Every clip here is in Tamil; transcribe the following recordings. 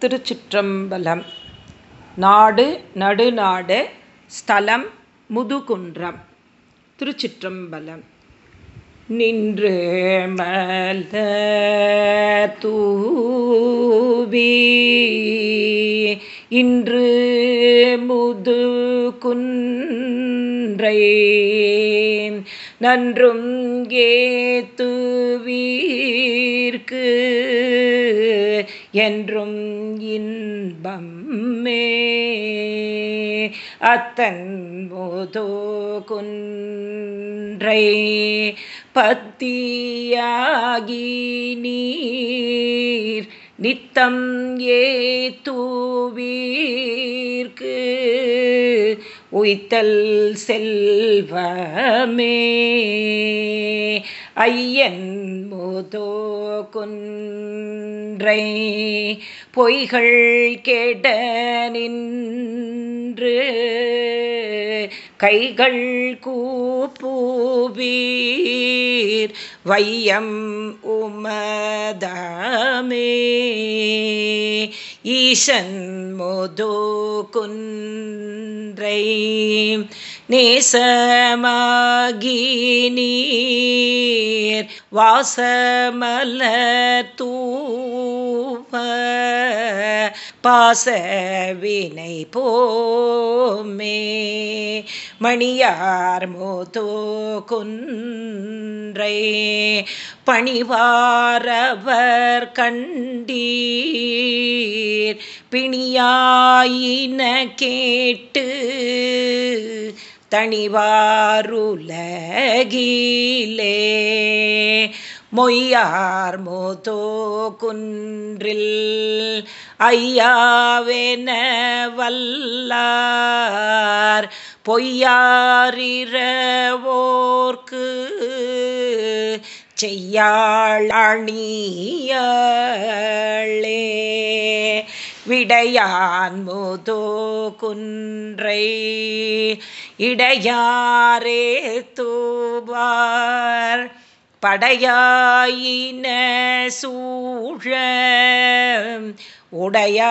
திருச்சிற்றம்பலம். நாடு நடுநாடு ஸ்தலம் முதுகுன்றம். திருச்சிற்றம்பலம். நின்று மல தூவி இன்று முது குன்றை நன்றும் ஏத்துவீர்க்கு என்றும் இன்பம்மே. அத்தன் போதோ குன்றை பத்தியாகி நீர் நித்தம் ஏ தூவீர்க்கு உய்த்தல் செல்வமே. ஐயன் முதோ குன்றை பொய்கள் கேட நின்று கைகள் கூப்பூவீர் வையம் உமதமே. ஈசன் மோதோ குன்றை நேசமாகி நீர் வாசமல தூவ பாசவினை போமே. மணியார் மோதோ குன் குன்றை பணிவாரவர் கண்டீர். பிணியாயின கேட்டு தனிவாருலகிலே மொய்யார் மோதோ குன்றில் ஐயாவென வல்லார். பொய்யாரிரவோர்க்கு செய்யாழியே விடையான் முதோ குன்றை இடையாரே தூவார். படையாயின சூழ உடையாருலகமே.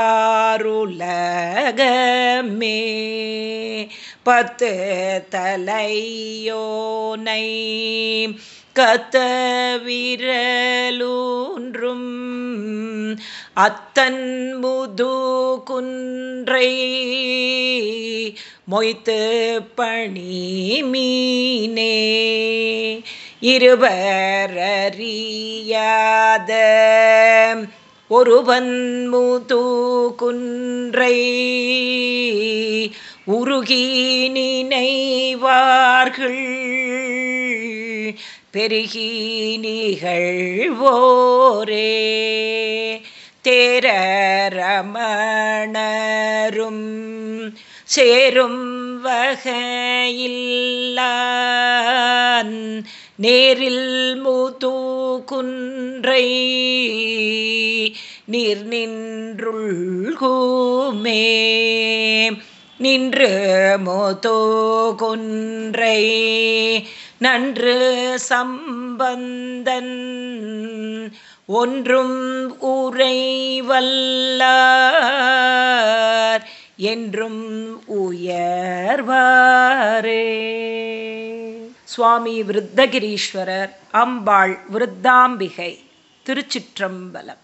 பத்து தலையோனை கத்த விரலூன்றும் அத்தன் முது குன்றை மொய்த்து பணி மீனே. இருவரறியாத ஒருவன் முது குன்றை உருகி நினைவார்கள். பெருகி நிகழ்வோரே தேரமணரும் சேரும் வகையில்லான் நேரில் முது குன்றை நீர் நின்றுள்கூமே. நின்று மோதோ கொன்றை நன்று சம்பந்தன் ஒன்றும் உரைவல்லார் என்றும் உயர்வாரே. சுவாமி விருத்தகிரீஸ்வரர் அம்பாள் விருத்தாம்பிகை திருச்சிற்றம்பலம்.